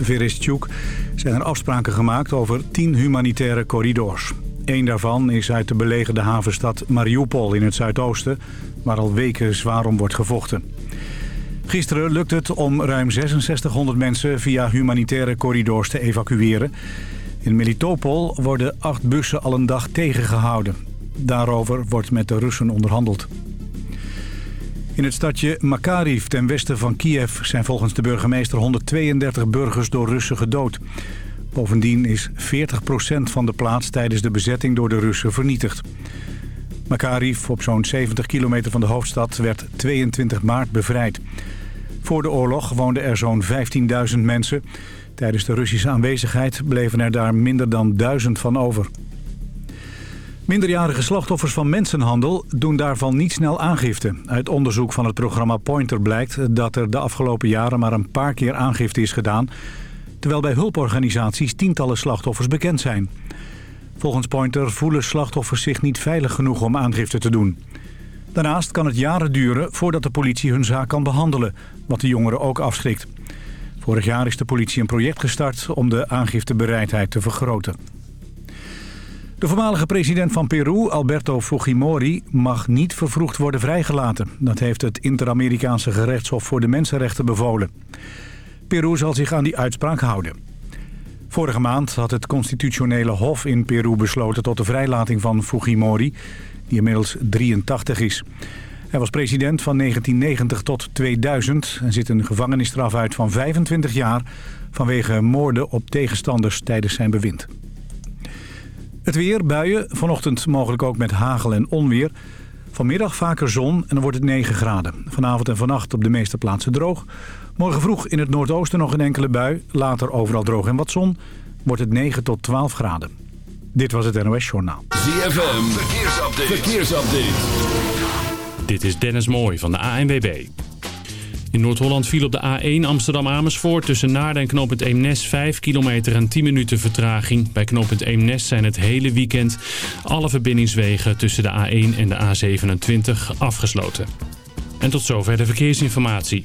Verestchuk zijn er afspraken gemaakt over tien humanitaire corridors. Eén daarvan is uit de belegerde havenstad Mariupol in het zuidoosten... waar al weken zwaar om wordt gevochten. Gisteren lukt het om ruim 6600 mensen via humanitaire corridors te evacueren. In Melitopol worden acht bussen al een dag tegengehouden. Daarover wordt met de Russen onderhandeld. In het stadje Makariv ten westen van Kiev zijn volgens de burgemeester 132 burgers door Russen gedood. Bovendien is 40% van de plaats tijdens de bezetting door de Russen vernietigd. Makariv, op zo'n 70 kilometer van de hoofdstad, werd 22 maart bevrijd. Voor de oorlog woonden er zo'n 15.000 mensen. Tijdens de Russische aanwezigheid bleven er daar minder dan 1000 van over. Minderjarige slachtoffers van mensenhandel doen daarvan niet snel aangifte. Uit onderzoek van het programma Pointer blijkt dat er de afgelopen jaren maar een paar keer aangifte is gedaan... terwijl bij hulporganisaties tientallen slachtoffers bekend zijn. Volgens Pointer voelen slachtoffers zich niet veilig genoeg om aangifte te doen. Daarnaast kan het jaren duren voordat de politie hun zaak kan behandelen, wat de jongeren ook afschrikt. Vorig jaar is de politie een project gestart om de aangiftebereidheid te vergroten. De voormalige president van Peru, Alberto Fujimori, mag niet vervroegd worden vrijgelaten. Dat heeft het Inter-Amerikaanse gerechtshof voor de mensenrechten bevolen. Peru zal zich aan die uitspraak houden. Vorige maand had het constitutionele hof in Peru besloten tot de vrijlating van Fujimori, die inmiddels 83 is. Hij was president van 1990 tot 2000 en zit een gevangenisstraf uit van 25 jaar vanwege moorden op tegenstanders tijdens zijn bewind. Het weer, buien, vanochtend mogelijk ook met hagel en onweer. Vanmiddag vaker zon en dan wordt het 9 graden. Vanavond en vannacht op de meeste plaatsen droog. Morgen vroeg in het noordoosten nog een enkele bui. Later overal droog en wat zon. Wordt het 9 tot 12 graden. Dit was het NOS Journaal. ZFM, verkeersupdate. verkeersupdate. Dit is Dennis Mooij van de ANWB. In Noord-Holland viel op de A1 Amsterdam-Amersfoort tussen Naarden en knooppunt Eemnes 5 kilometer en 10 minuten vertraging. Bij knooppunt Eemnes zijn het hele weekend alle verbindingswegen tussen de A1 en de A27 afgesloten. En tot zover de verkeersinformatie.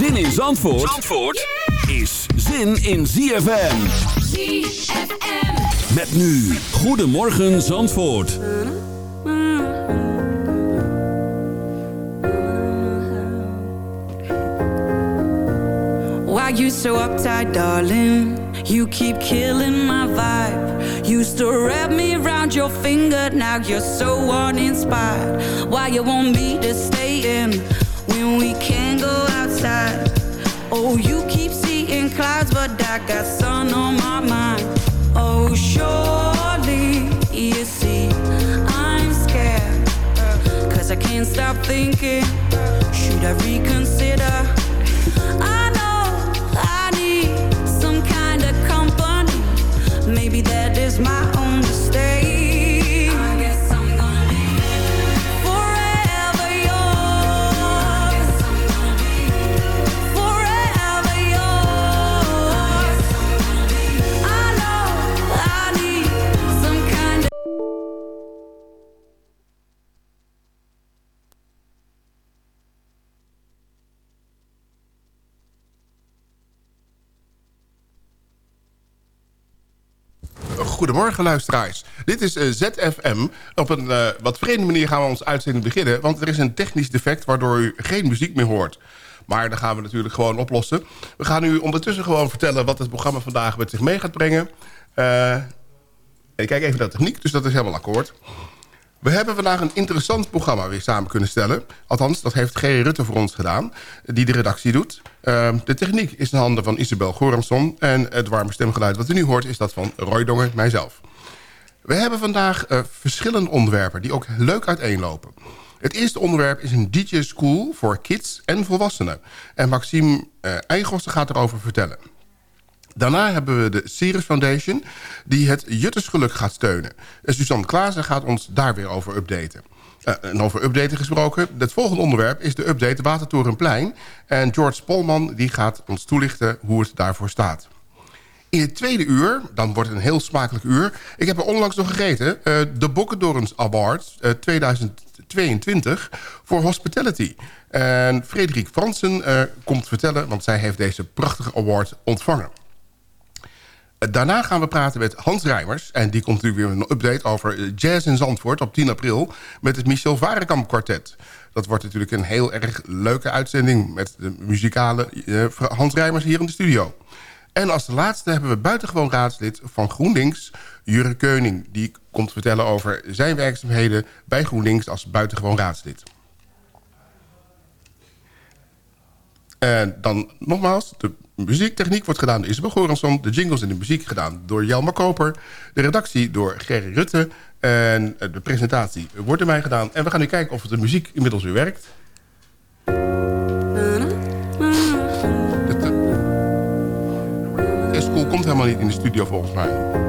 Zin in Zandvoort, Zandvoort is zin in ZFM. ZFM. Met nu, Goedemorgen Zandvoort. Why you so uptight, darling? You keep killing my vibe. Used to wrap me around your finger, now you're so uninspired. Why you want me to stay in when we can't go outside? Oh, you keep seeing clouds, but I got sun on my mind. Oh, surely you see I'm scared. Cause I can't stop thinking, should I reconsider? Goedemorgen luisteraars. Dit is eh, ZFM. Op een eh, wat vreemde manier gaan we ons uitzending beginnen... want er is een technisch defect waardoor u geen muziek meer hoort. Maar dat gaan we natuurlijk gewoon oplossen. We gaan u ondertussen gewoon vertellen wat het programma vandaag met zich mee gaat brengen. Eh, ik kijk even naar de techniek, dus dat is helemaal akkoord. We hebben vandaag een interessant programma weer samen kunnen stellen. Althans, dat heeft G. Rutte voor ons gedaan, die de redactie doet. Uh, de techniek is in handen van Isabel Goramson... en het warme stemgeluid wat u nu hoort is dat van Roy Dongen, mijzelf. We hebben vandaag uh, verschillende onderwerpen die ook leuk uiteenlopen. Het eerste onderwerp is een DJ School voor kids en volwassenen. En Maxime uh, gaat erover vertellen. Daarna hebben we de Ceres Foundation... die het Juttersgeluk gaat steunen. En Suzanne Klaassen gaat ons daar weer over updaten. Uh, en over updaten gesproken. Het volgende onderwerp is de update Watertorenplein. En George Polman die gaat ons toelichten hoe het daarvoor staat. In het tweede uur, dan wordt het een heel smakelijk uur... ik heb er onlangs nog gegeten... Uh, de Bokkendorens Awards uh, 2022 voor Hospitality. En Frederik Fransen komt vertellen... want zij heeft deze prachtige award ontvangen. Daarna gaan we praten met Hans Rijmers. En die komt natuurlijk weer een update over jazz in Zandvoort op 10 april... met het Michel Varenkamp kwartet. Dat wordt natuurlijk een heel erg leuke uitzending... met de muzikale uh, Hans Rijmers hier in de studio. En als de laatste hebben we buitengewoon raadslid van GroenLinks... Jure Keuning. Die komt vertellen over zijn werkzaamheden bij GroenLinks als buitengewoon raadslid. En dan nogmaals, de muziektechniek wordt gedaan door Isabel Goransson. De jingles en de muziek gedaan door Jelma Koper. De redactie door Gerry Rutte. En de presentatie wordt door mij gedaan. En we gaan nu kijken of de muziek inmiddels weer werkt. De school komt helemaal niet in de studio volgens mij.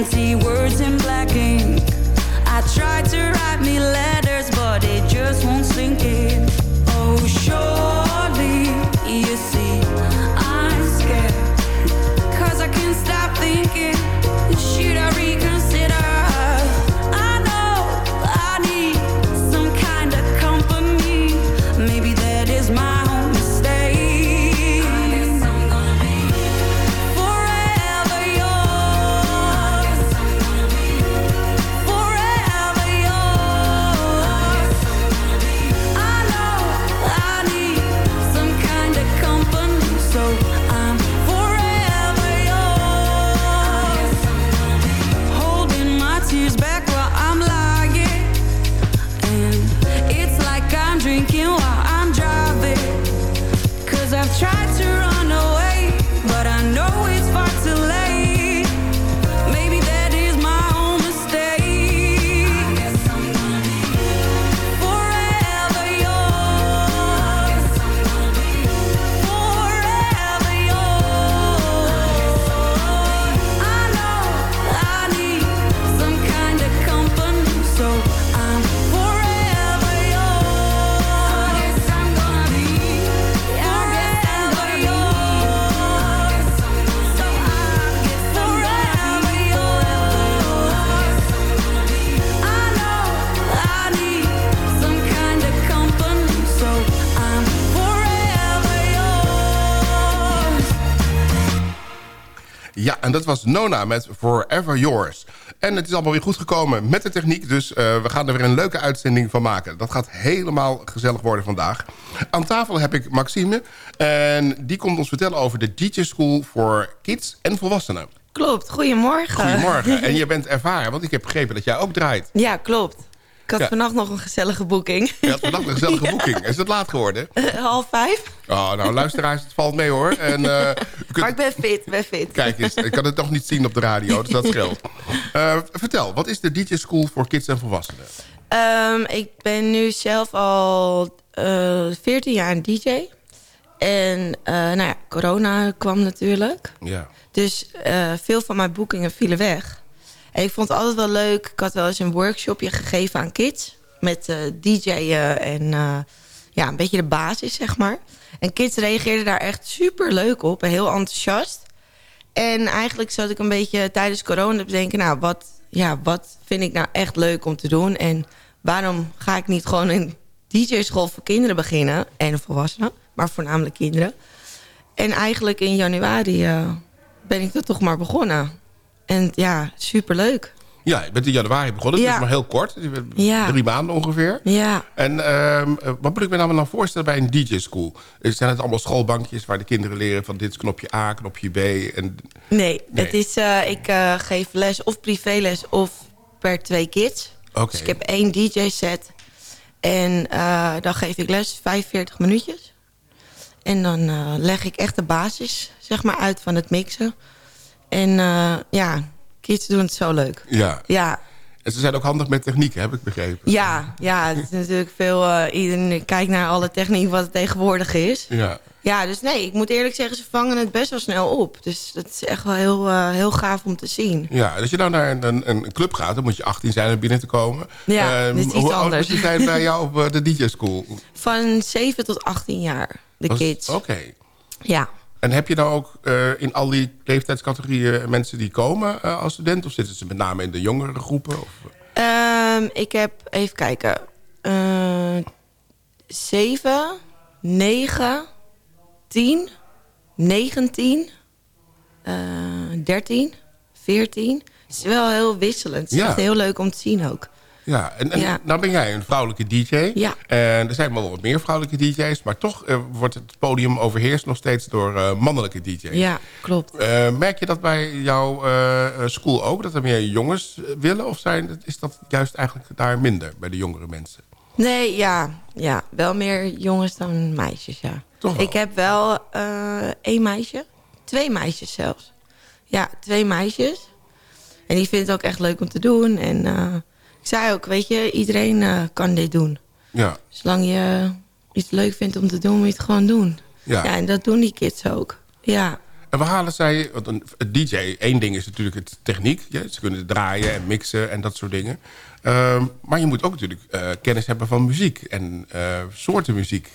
empty words in black ink. I tried to write me letters, en dat was Nona met Forever Yours. En het is allemaal weer goed gekomen met de techniek. Dus uh, we gaan er weer een leuke uitzending van maken. Dat gaat helemaal gezellig worden vandaag. Aan tafel heb ik Maxime. En die komt ons vertellen over de DJ School voor kids en volwassenen. Klopt, goedemorgen. Goedemorgen. en je bent ervaren, want ik heb begrepen dat jij ook draait. Ja, klopt. Ik had Ja. vannacht nog een gezellige boeking. Je had vandaag een gezellige boeking. Is het laat geworden? Half vijf. Oh, nou, luisteraars, het valt mee hoor. En, eh, kunt- Maar ik ben fit, ben fit. Kijk eens, ik kan het nog niet zien op de radio, dus dat scheelt. Eh, vertel, wat is de DJ School voor kids en volwassenen? Ehm, ik ben nu zelf al eh 14 jaar een DJ. En eh, nou ja, corona kwam natuurlijk. Ja. Dus eh, veel van mijn boekingen vielen weg. En ik vond het altijd wel leuk. Ik had wel eens een workshopje gegeven aan kids. Met eh DJ'en en eh, ja, een beetje de basis, zeg maar. En kids reageerden daar echt super leuk op. En heel enthousiast. En eigenlijk zat ik een beetje tijdens corona te denken... nou, wat, ja, wat vind ik nou echt leuk om te doen? En waarom ga ik niet gewoon een DJ-school voor kinderen beginnen? En volwassenen, maar voornamelijk kinderen. En eigenlijk in januari eh, ben ik er toch maar begonnen. En ja, superleuk. Ja, je bent in januari begonnen. Het Ja. is maar heel kort. Bent Ja. Drie maanden ongeveer. Ja, En ehm, eh, wat moet ik me nou dan voorstellen bij een DJ-school? Zijn het allemaal schoolbankjes waar de kinderen leren van dit is knopje A, knopje B? En, nee. Nee. Het is, eh, ik eh, geef les of privéles of per twee kids. Oké. Dus ik heb één DJ-set. En eh, dan geef ik les 45 minuutjes. En dan eh, leg ik echt de basis zeg maar, uit van het mixen. En eh, ja, kids doen het zo leuk. ja. Ja, En ze zijn ook handig met techniek, heb ik begrepen. ja, ja het is natuurlijk veel... eh, iedereen kijkt naar alle techniek wat het tegenwoordig is. Ja. Ja, dus nee, ik moet eerlijk zeggen, ze vangen het best wel snel op. Dus dat is echt wel heel, eh, heel gaaf om te zien. Ja, als je nou naar een, een, een club gaat, dan moet je 18 zijn om binnen te komen. Ja, Ehm, dit is iets hoe anders. je zijn bij jou op de DJ-school? Van 7 tot 18 jaar, de kids. Oké. Ja. En heb je nou ook eh, in al die leeftijdscategorieën mensen die komen eh, als student? Of zitten ze met name in de jongere groepen? Of, Ehm, ik heb, even kijken, eh 7, 9, 10, 19, eh 13, 14. Het is wel heel wisselend. Het is Ja. echt heel leuk om te zien ook. Ja, en, en Ja. nou ben jij een vrouwelijke DJ. Ja. En er zijn wel wat meer vrouwelijke DJ's. Maar toch eh, wordt het podium overheerst nog steeds door eh, mannelijke DJ's. Ja, klopt. Eh, merk je dat bij jouw school ook? Dat er meer jongens willen? Of zijn, is dat juist eigenlijk daar minder bij de jongere mensen? Nee, ja, ja, wel meer jongens dan meisjes, ja. Toch wel? Ik heb wel één meisje. Twee meisjes zelfs. Ja, twee meisjes. En die vindt het ook echt leuk om te doen. En ik zei ook, weet je, iedereen eh, kan dit doen. Ja. Zolang je iets leuk vindt om te doen, moet je het gewoon doen. Ja. Ja, en dat doen die kids ook. Ja, En we halen zij... Want een, een DJ, één ding is natuurlijk het techniek. Ja, ze kunnen draaien en mixen en dat soort dingen. Ehm, maar je moet ook natuurlijk eh, kennis hebben van muziek. En eh, soorten muziek.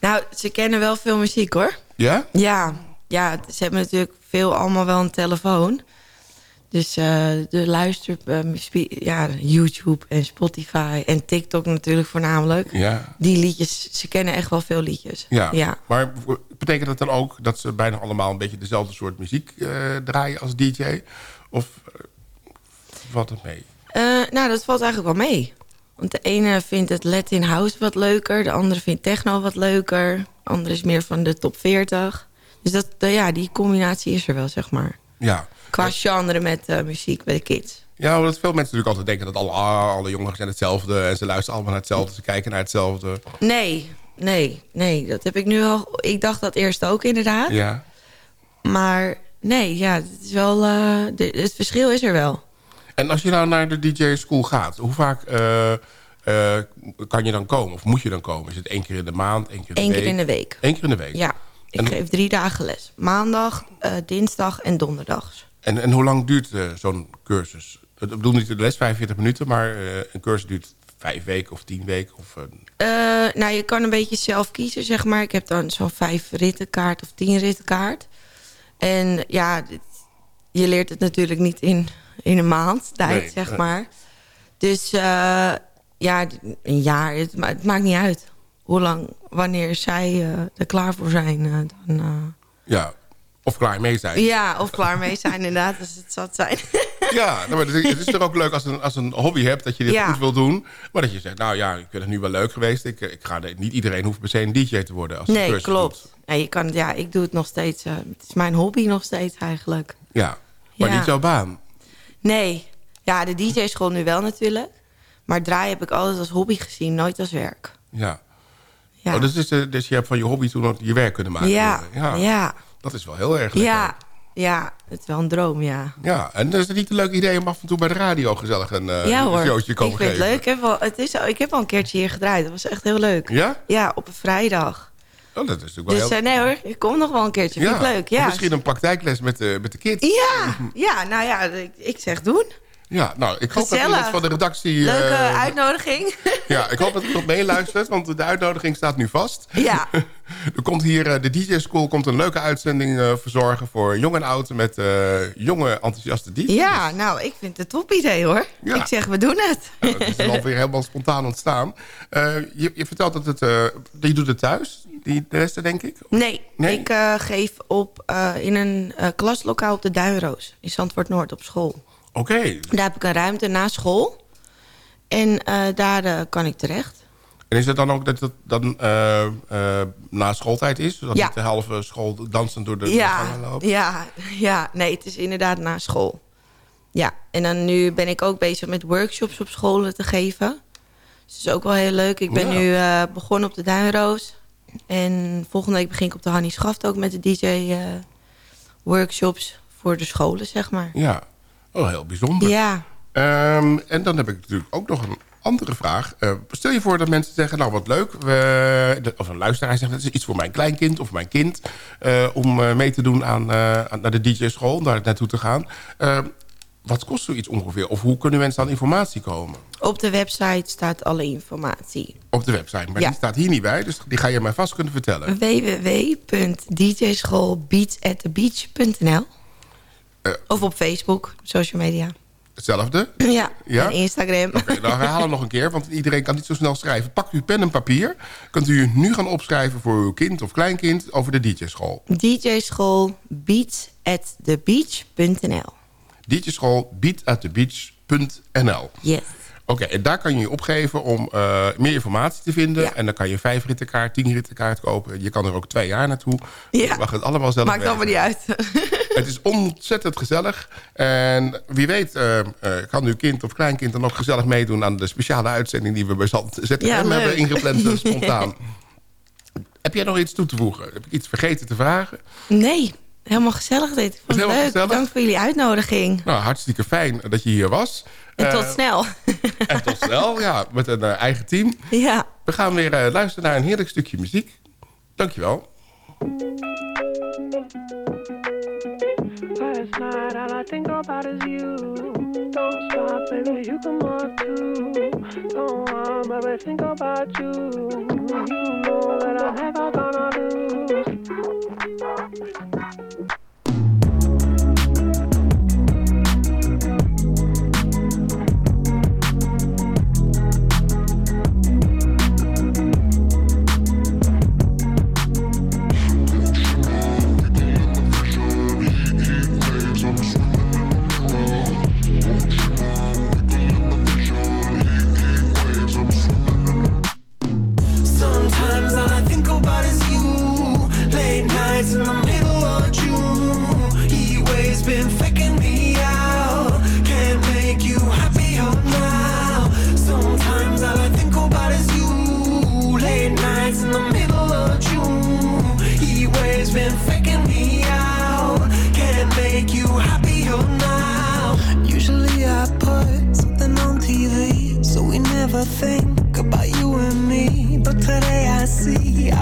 nou, ze kennen wel veel muziek hoor. Ja? Ja, ja, ze hebben natuurlijk veel allemaal wel een telefoon. Dus eh, de luister, eh, spe- ja, YouTube en Spotify en TikTok natuurlijk voornamelijk. Ja. Die liedjes, ze kennen echt wel veel liedjes. Ja. ja. Maar betekent dat dan ook dat ze bijna allemaal een beetje dezelfde soort muziek eh, draaien als DJ? Of eh, valt het mee? Nou, dat valt eigenlijk wel mee. Want de ene vindt het Latin House wat leuker. De andere vindt techno wat leuker. De andere is meer van de top 40. Dus dat, ja, die combinatie is er wel, zeg maar. Ja. Qua genre met eh, muziek bij de kids. Ja, omdat veel mensen natuurlijk altijd denken dat alle, alle jongeren zijn hetzelfde. En ze luisteren allemaal naar hetzelfde. Ze kijken naar hetzelfde. Nee, nee, nee. Dat heb ik nu al... Ik dacht dat eerst ook inderdaad. Ja. Maar nee, ja, het is wel... eh, de- het verschil is er wel. En als je nou naar de DJ-school gaat, hoe vaak eh, kan je dan komen? Of moet je dan komen? Is het één keer in de maand, één keer in de Eén week? keer in de week. Eén keer in de week? Ja, ik En- geef drie dagen les. Maandag, eh, dinsdag en donderdags. En, en hoe lang duurt eh, zo'n cursus? Ik bedoel niet de les 45 minuten, maar eh, een cursus duurt vijf weken of tien weken? Of, nou, je kan een beetje zelf kiezen, zeg maar. Ik heb dan zo'n vijf rittenkaart of tien rittenkaart. En ja, dit- je leert het natuurlijk niet in, in een maand tijd, Nee, zeg maar. Dus ja, een jaar, het, ma- het maakt niet uit. Hoe lang, wanneer zij eh, er klaar voor zijn, eh, dan... eh, ja, of klaar mee zijn. ja, of klaar mee zijn inderdaad, als het zat zijn. Ja, nou, maar het is- toch ook leuk als een, als een hobby hebt dat je dit Ja. goed wil doen. Maar dat je zegt, nou ja, ik vind het nu wel leuk geweest. Ik, ik ga niet iedereen hoeft per se een DJ te worden. Als nee, klopt. Ja, je kan, ja, ik doe het nog steeds. het is mijn hobby nog steeds eigenlijk. Ja, maar Ja. niet jouw baan. Nee. Ja, de DJ-school nu wel natuurlijk. Maar draaien heb ik altijd als hobby gezien, nooit als werk. Ja. Ja, Oh, dus, is, eh, dus je hebt van je hobby toen ook je werk kunnen maken. ja, ja. ja, Dat is wel heel erg lekker. ja, ja. Het is wel een droom, ja. Ja, en is het niet een leuk idee om af en toe bij de radio gezellig een, eh, ja een hoor, showtje te ik komen vind geven? het leuk. Ik heb, wel, het is, ik heb al een keertje hier gedraaid. Dat was echt heel leuk. Ja? Ja, op een vrijdag. Oh, dat is natuurlijk wel Dus heel... eh, nee hoor, ik kom nog wel een keertje. Vind ik leuk, of ja. Misschien een praktijkles met de, met de kids. Ja, ja, nou ja, ik, ik zeg doen. Ja, nou, ik hoop dat iemand van de redactie... Leuke eh, uitnodiging. ja, ik hoop dat iemand meeluistert, want de uitnodiging staat nu vast. ja, Er komt hier, eh, de DJ School komt een leuke uitzending eh, verzorgen... voor jong en oud met jonge enthousiaste DJ's. ja, nou, ik vind het een top idee hoor. Ja. Ik zeg, we doen het. Nou, dat is alweer helemaal spontaan ontstaan. Je, je vertelt dat het... je doet het thuis, die de rest denk ik? Nee, Nee? ik geef op in een klaslokaal op de Duinroos. In Zandvoort Noord op school. Oké. Daar heb ik een ruimte na school. En eh, daar eh, kan ik terecht. En is het dan ook dat het dan eh, na schooltijd is? Zodat Ja. niet de halve school dansend door de Ja, gangen loopt? ja, ja, nee, het is inderdaad na school. Ja, en dan nu ben ik ook bezig met workshops op scholen te geven. Dus dat is ook wel heel leuk. Ik ben Ja. nu begonnen op de Duinroos. En volgende week begin ik op de Hannie Schaft ook met de DJ-workshops voor de scholen, zeg maar. Ja. Oh, heel bijzonder. Ja, Ehm, en dan heb ik natuurlijk ook nog een andere vraag. Eh, stel je voor dat mensen zeggen, nou wat leuk. We, of een luisteraar zegt, dat is iets voor mijn kleinkind of mijn kind. eh, om eh, mee te doen aan, naar de DJ-school, om daar naartoe te gaan. Ehm, wat kost zoiets ongeveer? Of hoe kunnen mensen aan informatie komen? op de website staat alle informatie. Op de website. Maar Ja. die staat hier niet bij, dus die ga je mij vast kunnen vertellen. www.djschoolbeatsatthebeach.nl. Of op Facebook, social media. Hetzelfde? Ja, Ja? en Instagram. Oké, dan herhalen we nog een keer, want iedereen kan niet zo snel schrijven. Pak uw pen en papier. Kunt u nu gaan opschrijven voor uw kind of kleinkind over de DJ-school. DJ-school beatsatthebeach.nl DJ-school beatatthebeach.nl Yes. Oké, en daar kan je je opgeven om eh, meer informatie te vinden. Ja. En dan kan je vijf rittenkaart, tien rittenkaart kopen. Je kan er ook twee jaar naartoe. Ja. Je mag het allemaal zelf Maakt allemaal niet uit. Het is ontzettend gezellig. En wie weet eh, eh, kan uw kind of kleinkind dan ook gezellig meedoen... aan de speciale uitzending die we bij Zand- ZFM Ja, hebben ingepland spontaan. Heb jij nog iets toe te voegen? Heb ik iets vergeten te vragen? Nee, helemaal gezellig dit. Ik vond het leuk. gezellig? Dank voor jullie uitnodiging. Nou, hartstikke fijn dat je hier was. En Eh, tot snel. En tot snel, ja, met een eh, eigen team. ja. We gaan weer eh, luisteren naar een heerlijk stukje muziek. Dankjewel. Last night, all I think about is you. Don't stop, baby, you come on too. Don't want, baby, think about you. You know that I'm never gonna lose.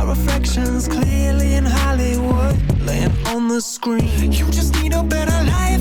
Reflections clearly in Hollywood, laying on the screen. You just need a better life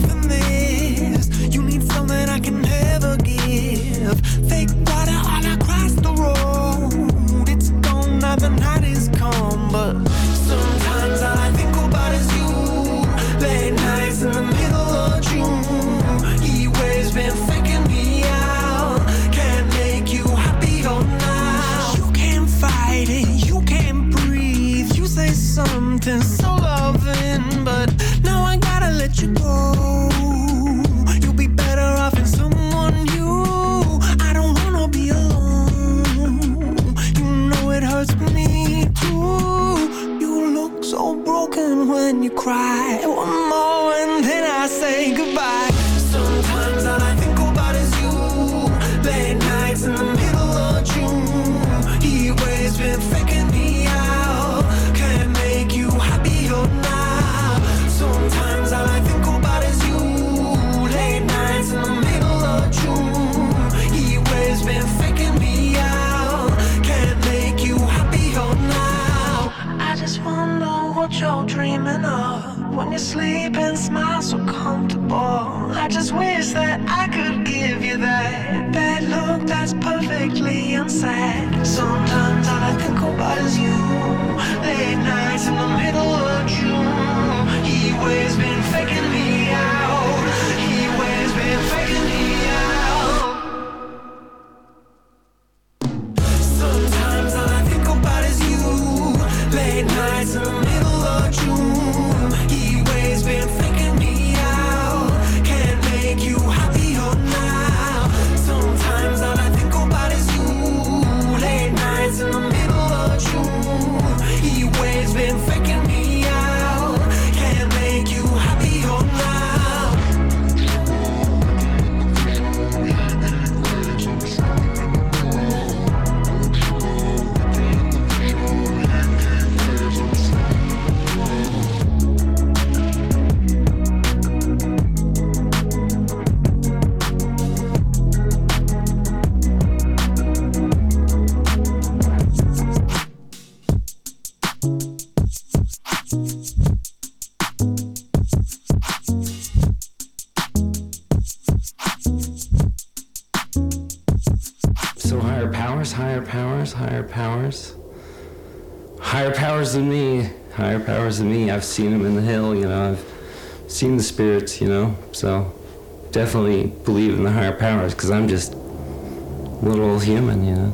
seen them in the hill, you know, I've seen the spirits, you know, so definitely believe in the higher powers because I'm just a little old human, you know.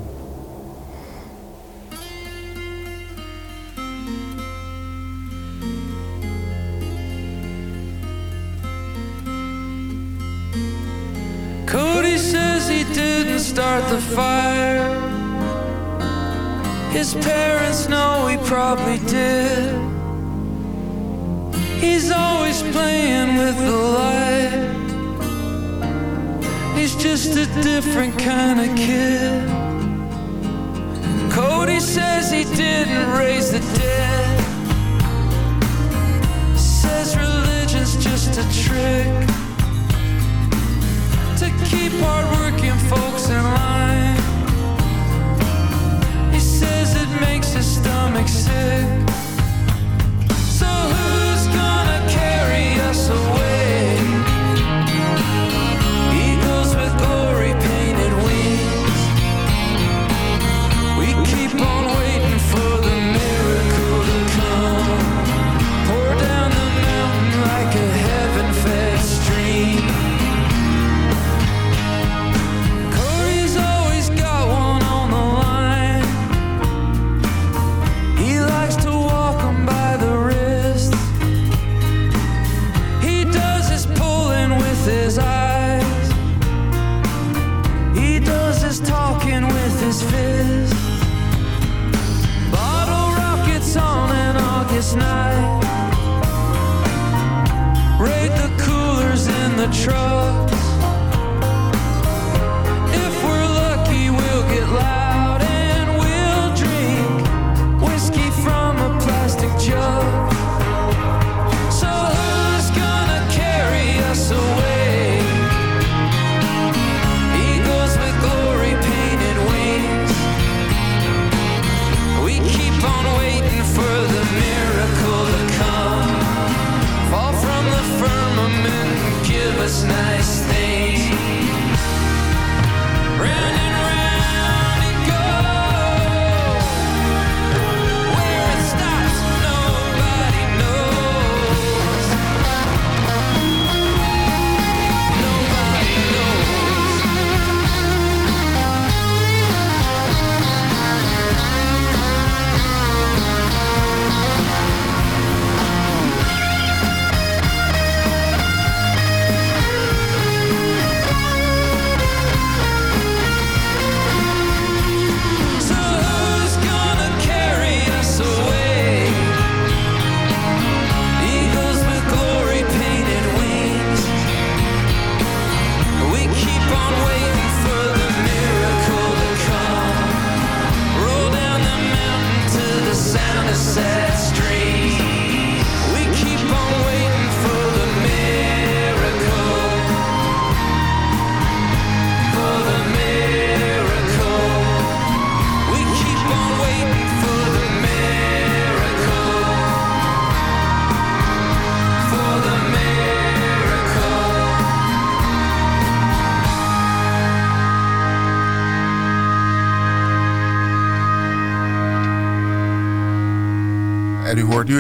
Cody says he didn't start the fire. His parents know he probably did. He's always playing with the light. He's just a different kind of kid. Cody says he didn't raise the dead. Says religion's just a trick to keep hardworking folks in line. He says it makes us.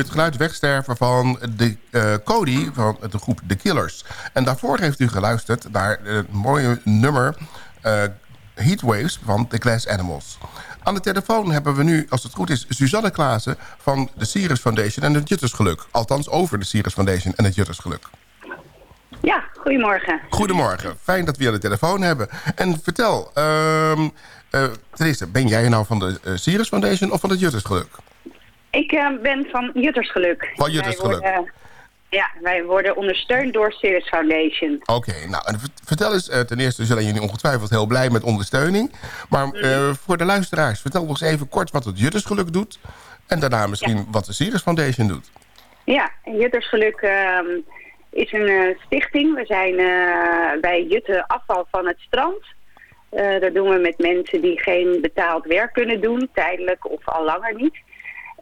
Het geluid wegsterven van de eh, Cody van de groep The Killers. En daarvoor heeft u geluisterd naar het mooie nummer eh, Heatwaves van The Glass Animals. Aan de telefoon hebben we nu, als het goed is, Suzanne Klaassen van de Sirius Foundation en het Juttersgeluk. Althans over de Sirius Foundation en het Juttersgeluk. Ja, goedemorgen. Goedemorgen, fijn dat we je aan de telefoon hebben. En vertel, um, uh, ten eerste, ben jij nou van de uh, Sirius Foundation of van het Juttersgeluk? Ik uh, ben van Juttersgeluk. Van Juttersgeluk. Wij worden, ja, wij worden ondersteund door Sirius Foundation. Oké, okay, nou, en vertel eens, ten eerste zullen jullie ongetwijfeld heel blij met ondersteuning. Maar mm. voor de luisteraars, vertel nog eens even kort wat het Juttersgeluk doet. En daarna misschien ja. wat de Sirius Foundation doet. Ja, Juttersgeluk ehm, is een uh, stichting. We zijn uh, bij Jutte afval van het strand. Uh, dat doen we met mensen die geen betaald werk kunnen doen, tijdelijk of al langer niet.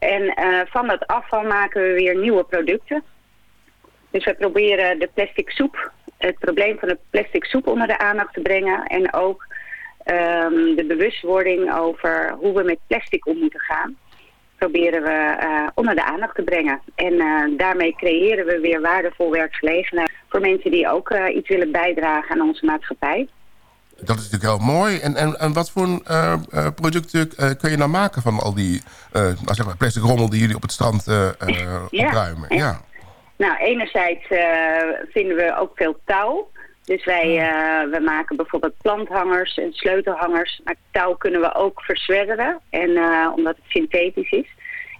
En van dat afval maken we weer nieuwe producten. Dus we proberen de plastic soep, het probleem van de plastic soep onder de aandacht te brengen. En ook um, de bewustwording over hoe we met plastic om moeten gaan proberen we uh, onder de aandacht te brengen. En uh, daarmee creëren we weer waardevol werkgelegenheid voor mensen die ook iets willen bijdragen aan onze maatschappij. Dat is natuurlijk heel mooi. En, en, en wat voor producten kun je nou maken van al die nou zeg maar plastic rommel die jullie op het strand ja, opruimen? Ja. Nou, enerzijds vinden we ook veel touw. Dus wij uh, we maken bijvoorbeeld planthangers en sleutelhangers. Maar touw kunnen we ook verzwedderen. En, uh, omdat het synthetisch is.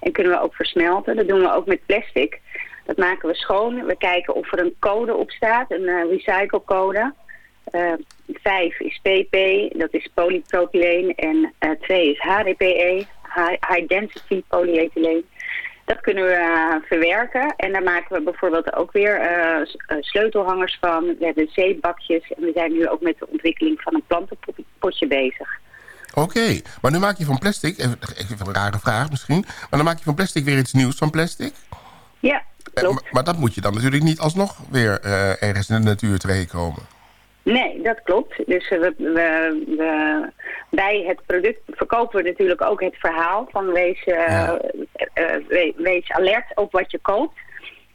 En kunnen we ook versmelten. Dat doen we ook met plastic. Dat maken we schoon. We kijken of er een code op staat. Een uh, recyclecode. Vijf is PP. Dat is polypropyleen. En twee is HDPE. High Density Polyethylene. Dat kunnen we uh, verwerken. En daar maken we bijvoorbeeld ook weer sleutelhangers van. We hebben zeepbakjes. En we zijn nu ook met de ontwikkeling van een plantenpotje bezig. Oké, okay. maar nu maak je van plastic, even, even een rare vraag misschien... maar dan maak je van plastic weer iets nieuws van plastic? Ja, klopt. Maar, maar, dat moet je dan natuurlijk niet alsnog weer ergens in de natuur terechtkomen. Nee, dat klopt. Dus we, we, we, bij het product verkopen we natuurlijk ook het verhaal van wees, uh, ja. uh, wees alert op wat je koopt.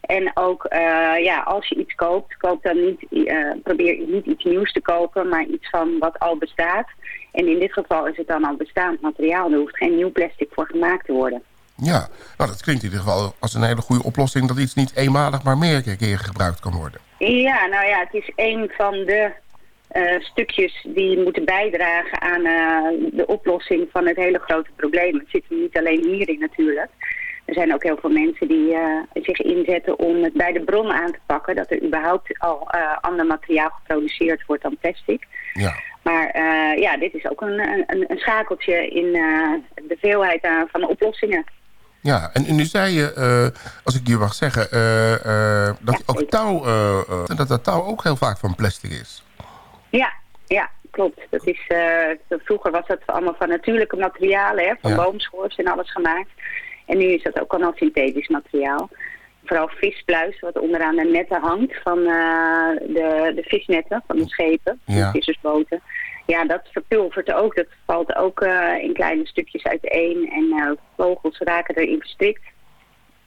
En ook, uh, ja, als je iets koopt, koop dan niet, probeer niet iets nieuws te kopen, maar iets van wat al bestaat. En in dit geval is het dan al bestaand materiaal. Er hoeft geen nieuw plastic voor gemaakt te worden. Ja, nou dat klinkt in ieder geval als een hele goede oplossing... dat iets niet eenmalig, maar meerdere keren gebruikt kan worden. Ja, nou ja, het is een van de uh, stukjes die moeten bijdragen aan uh, de oplossing van het hele grote probleem. Het zit niet alleen hierin natuurlijk. Er zijn ook heel veel mensen die uh, zich inzetten om het bij de bron aan te pakken. Dat er überhaupt al ander materiaal geproduceerd wordt dan plastic. Ja. Maar ja, dit is ook een, een, een schakeltje in de veelheid van de oplossingen. Ja, en, nu zei je, als ik je mag zeggen, dat ja, ook touw, dat dat touw ook heel vaak van plastic is. Ja, ja, klopt. Dat is, vroeger was dat allemaal van natuurlijke materialen, hè, van ja. boomschors en alles gemaakt. En nu is dat ook al synthetisch materiaal. Vooral vispluis, wat onderaan de netten hangt van de, de visnetten van de schepen, ja. de vissersboten. Ja, dat verpulvert ook. Dat valt ook uh, in kleine stukjes uiteen en vogels raken erin verstrikt.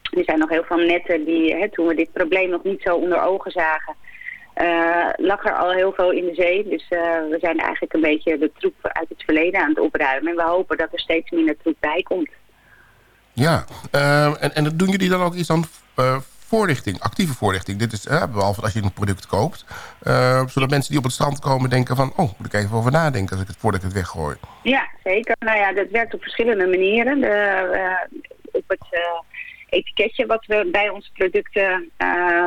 Er zijn nog heel veel netten die, hè, toen we dit probleem nog niet zo onder ogen zagen uh, lag er al heel veel in de zee. Dus we zijn eigenlijk een beetje de troep uit het verleden aan het opruimen. En we hopen dat er steeds minder troep bij komt. Ja, en, en doen jullie dan ook iets aan voorlichting, actieve voorlichting? Dit is, behalve als je een product koopt. zodat mensen die op het strand komen denken van... oh, moet ik even over nadenken als ik het, voordat ik het weggooi. Ja, zeker. Nou ja, dat werkt op verschillende manieren. De, op het etiketje wat we bij onze producten uh,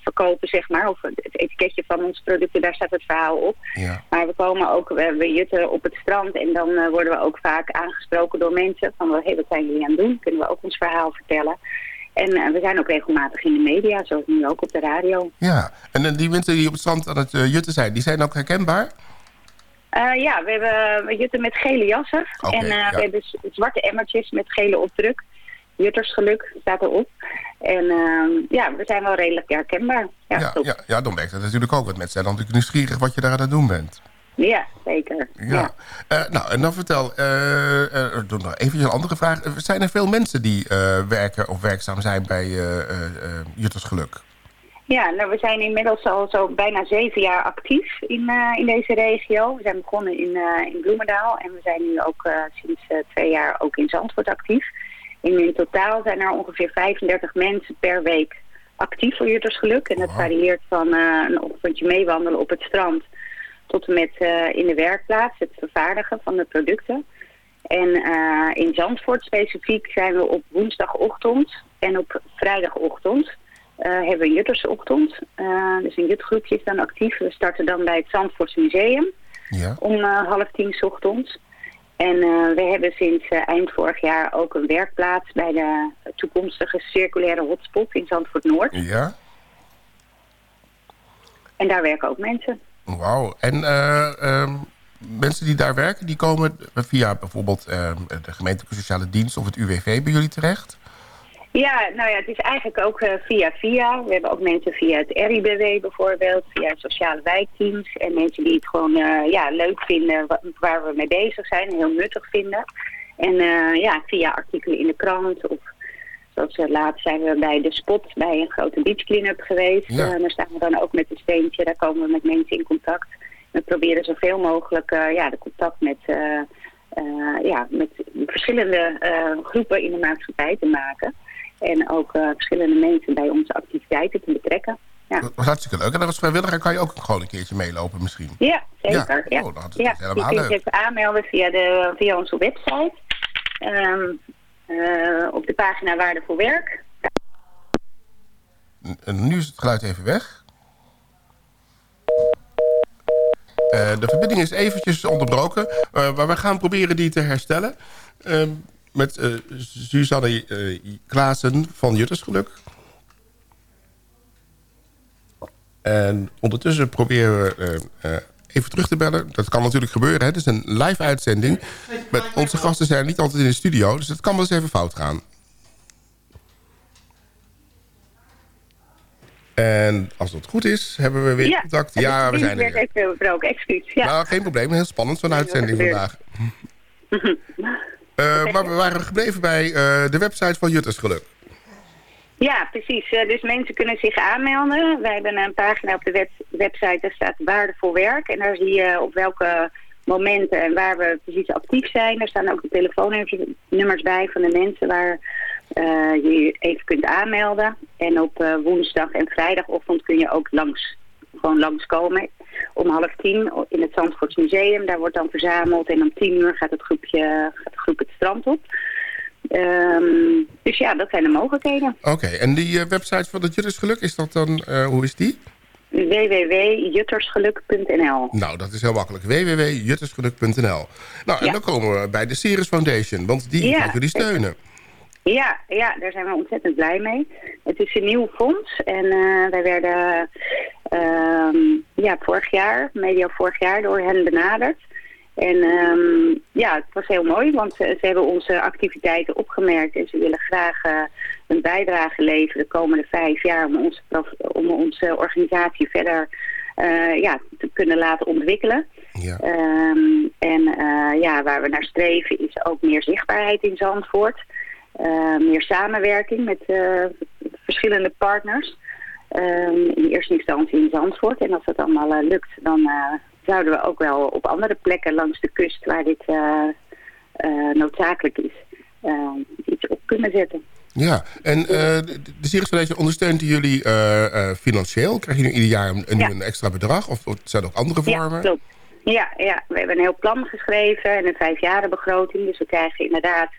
verkopen, zeg maar. Of het etiketje van onze producten, daar staat het verhaal op. Ja. Maar we komen ook, we, we jutten op het strand en dan uh, worden we ook vaak aangesproken door mensen. Van, hey, wat zijn jullie aan het doen? Kunnen we ook ons verhaal vertellen? En uh, we zijn ook regelmatig in de media, zoals nu ook op de radio. Ja, en die mensen die op het strand aan het jutten zijn, die zijn ook herkenbaar? ja, we, hebben, jutten met gele jassen. Okay, en ja. we hebben zwarte emmertjes met gele opdruk. Juttersgeluk staat erop. En uh, ja, we zijn wel redelijk herkenbaar. Ja, ja, ja, ja, dan werkt het natuurlijk ook. Want mensen zijn dan natuurlijk nieuwsgierig wat je daar aan het doen bent. Ja, zeker. Ja. Eh, nou, en dan vertel, eh, doe nog even een andere vraag. Zijn er veel mensen die werken of werkzaam zijn bij Jutters Geluk? Ja, nou, we zijn inmiddels al zo bijna zeven jaar actief in, in deze regio. We zijn begonnen in, eh, in Bloemendaal en we zijn nu ook sinds twee jaar ook in Zandvoort actief. En in totaal zijn er ongeveer 35 mensen per week actief voor Jutters Geluk. En dat varieert van een ochtendje meewandelen op het strand tot en met eh, in de werkplaats, het vervaardigen van de producten. En eh, in Zandvoort specifiek zijn we op woensdagochtend en op vrijdagochtend eh, hebben we een juttersochtend. Dus een jutgroepje is dan actief. We starten dan bij het Zandvoortse Museum Ja. om half tien ochtends. En we hebben sinds eind vorig jaar ook een werkplaats bij de toekomstige circulaire hotspot in Zandvoort Noord. Ja? En daar werken ook mensen. Wauw. En eh, ehm, mensen die daar werken, die komen via bijvoorbeeld ehm, de gemeentelijke sociale dienst of het UWV bij jullie terecht? Ja, nou ja, het is eigenlijk ook eh, via via. We hebben ook mensen via het RIBW bijvoorbeeld, via sociale wijkteams. En mensen die het gewoon eh, ja, leuk vinden wa- waar we mee bezig zijn, heel nuttig vinden. En ja, via artikelen in de krant of zoals uh, laatst zijn we bij de spot bij een grote beach clean-up geweest. Ja. Eh, daar staan we dan ook met een steentje, daar komen we met mensen in contact. We proberen zoveel mogelijk eh, ja, de contact met, eh, eh, ja, met verschillende eh, groepen in de maatschappij te maken. En ook eh, verschillende mensen bij onze activiteiten te betrekken. Ja, Dat was hartstikke leuk. En als vrijwilliger kan je ook gewoon een keertje meelopen misschien. ja zeker. Ja. Ja, Oh, dat is ja. je kunt je even aanmelden via, de, via onze website. Eh, op de pagina Waarde voor Werk. En nu is het geluid even weg. Eh, de verbinding is eventjes onderbroken. eh, maar we gaan proberen die te herstellen. Eh, met eh, Suzanne eh, Klaassen van Juttersgeluk. En ondertussen proberen we eh, eh, even terug te bellen. Dat kan natuurlijk gebeuren. Hè? Het is een live uitzending. Met onze gasten zijn niet altijd in de studio. Dus het kan wel eens even fout gaan. En als dat goed is, hebben we weer ja, contact. Ja, we zijn er weer. even verbroken, excuus. Ja. Nou, geen probleem. Heel spannend zo'n uitzending vandaag. Eh, maar we waren gebleven bij eh, de website van Juttersgeluk. Ja, precies. Eh, dus mensen kunnen zich aanmelden. Wij hebben een pagina op de web website, daar staat waardevol werk. En daar zie je op welke momenten en waar we precies actief zijn. Daar staan ook de telefoonnummers bij van de mensen waar eh, je je even kunt aanmelden. En op eh, woensdag en vrijdagochtend kun je ook langs, gewoon langskomen. Om half tien in het Zandvoorts Museum. Daar wordt dan verzameld. En om tien uur gaat het, groepje, gaat de groep het strand op. Ehm, dus ja, dat zijn de mogelijkheden. Oké, en die eh, website van het Juttersgeluk, is dat dan, eh, hoe is die? www.juttersgeluk.nl Nou, dat is heel makkelijk. www.juttersgeluk.nl Nou, en Ja. dan komen we bij de Ceres Foundation, want die Ja, gaan jullie steunen. Ja, ja, daar zijn we ontzettend blij mee. Het is een nieuw fonds en eh, wij werden ehm, ja, vorig jaar, medio vorig jaar, door hen benaderd. En ehm, ja, het was heel mooi, want ze hebben onze activiteiten opgemerkt en ze willen graag eh, een bijdrage leveren de komende vijf jaar om onze, om onze organisatie verder eh, ja, te kunnen laten ontwikkelen. Ja. Ehm, en eh, ja, waar we naar streven is ook meer zichtbaarheid in Zandvoort. Meer samenwerking met verschillende partners. Ehm, in eerste instantie in Zandvoort. En als dat allemaal lukt, dan zouden we ook wel op andere plekken langs de kust waar dit eh, eh, noodzakelijk is, eh, iets op kunnen zetten. Ja, en eh, de, Foundation ondersteunt jullie financieel? Krijg je nu ieder jaar een, een, Ja. een extra bedrag? Of, of zijn er ook andere vormen? Ja, klopt. Ja, ja, we hebben een heel plan geschreven en een vijfjarenbegroting. Dus we krijgen inderdaad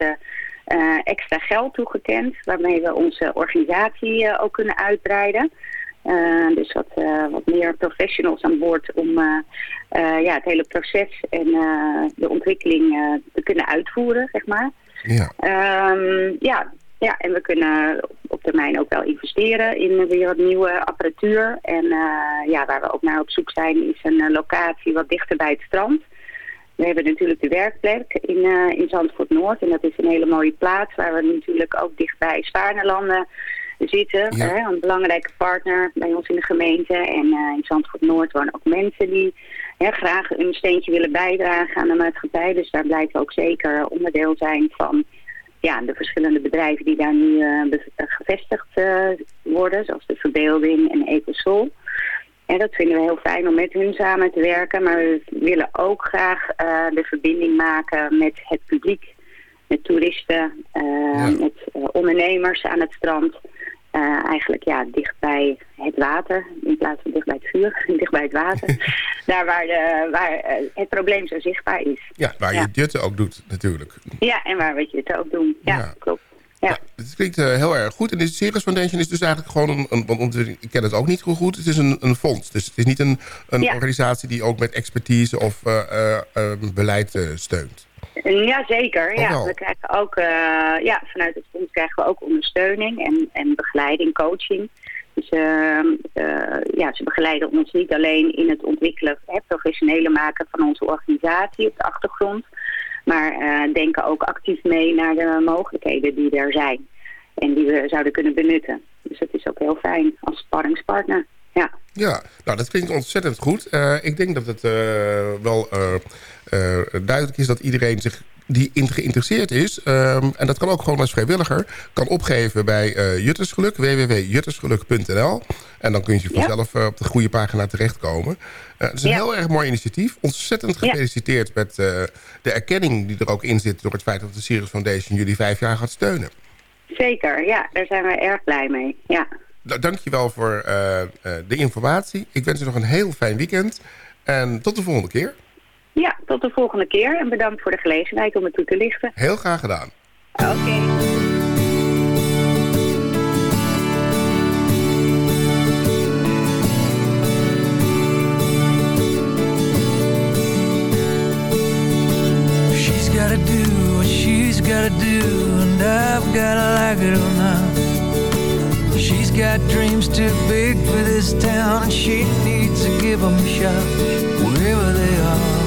extra geld toegekend... waarmee we onze organisatie ook kunnen uitbreiden. Eh, dus wat, eh, wat meer professionals aan boord om eh, ja, het hele proces en de ontwikkeling te kunnen uitvoeren, zeg maar. Ja. Ehm, ja, ja, en we kunnen op termijn ook wel investeren in weer wat nieuwe apparatuur. En ja, waar we ook naar op zoek zijn is een locatie wat dichter bij het strand. We hebben natuurlijk de werkplek in, in Zandvoort Noord. En dat is een hele mooie plaats waar we natuurlijk ook dichtbij Spaarnelanden zitten. Ja. Hè, een belangrijke partner bij ons in de gemeente. En eh, in Zandvoort Noord wonen ook mensen die hè, graag een steentje willen bijdragen aan de maatschappij. Dus daar blijven we ook zeker onderdeel zijn van ja, de verschillende bedrijven die daar nu eh, gevestigd eh, worden. Zoals de Verbeelding en Ecosol. En dat vinden we heel fijn om met hun samen te werken. Maar we willen ook graag de verbinding maken met het publiek. Met toeristen, met ondernemers aan het strand. Eh, eigenlijk ja, dicht bij het water, in plaats van dicht bij het vuur, dicht bij het water. Daar waar, de, waar eh, het probleem zo zichtbaar is. Ja, waar je Ja. het ook doet natuurlijk. Ja, en waar we het ook doen. Ja, klopt. Ja. Het klinkt eh, heel erg goed. En de Cirrus Foundation is dus eigenlijk gewoon een... een want ik ken het ook niet zo goed. Het is een, een fonds. Dus het is niet een, een Ja. organisatie die ook met expertise of eh, eh, eh, beleid eh, steunt. Ja, zeker. Ja. wel. We krijgen ook, eh, ja, vanuit het fonds krijgen we ook ondersteuning en, en begeleiding, coaching. Dus ehm, eh, ja, ze begeleiden ons niet alleen in het ontwikkelen, het professionele maken van onze organisatie op de achtergrond. Maar eh, denken ook actief mee naar de mogelijkheden die er zijn. En die we zouden kunnen benutten. Dus dat is ook heel fijn als sparringspartner. Ja. Ja, nou dat klinkt ontzettend goed. Eh, ik denk dat het eh, wel eh, duidelijk is dat iedereen zich die in geïnteresseerd is... ehm, en dat kan ook gewoon als vrijwilliger... kan opgeven bij Juttersgeluk, www.juttersgeluk.nl. En dan kun je vanzelf op de goede pagina terechtkomen. Het is een Ja. heel erg mooi initiatief. Ontzettend Ja. gefeliciteerd met de erkenning die er ook in zit... door het feit dat de Sirius Foundation jullie vijf jaar gaat steunen. Zeker, ja, daar zijn we erg blij mee. Ja. Da- Dankjewel voor eh, eh, de informatie. Ik wens u nog een heel fijn weekend. En tot de volgende keer. Ja, tot de volgende keer en bedankt voor de gelegenheid om het toe te lichten. Heel graag gedaan. Oké. She's gotta do what she's gotta do, and I've gotta like it or not. She's got dreams too big for this town, and she needs to give 'em a shot wherever they are.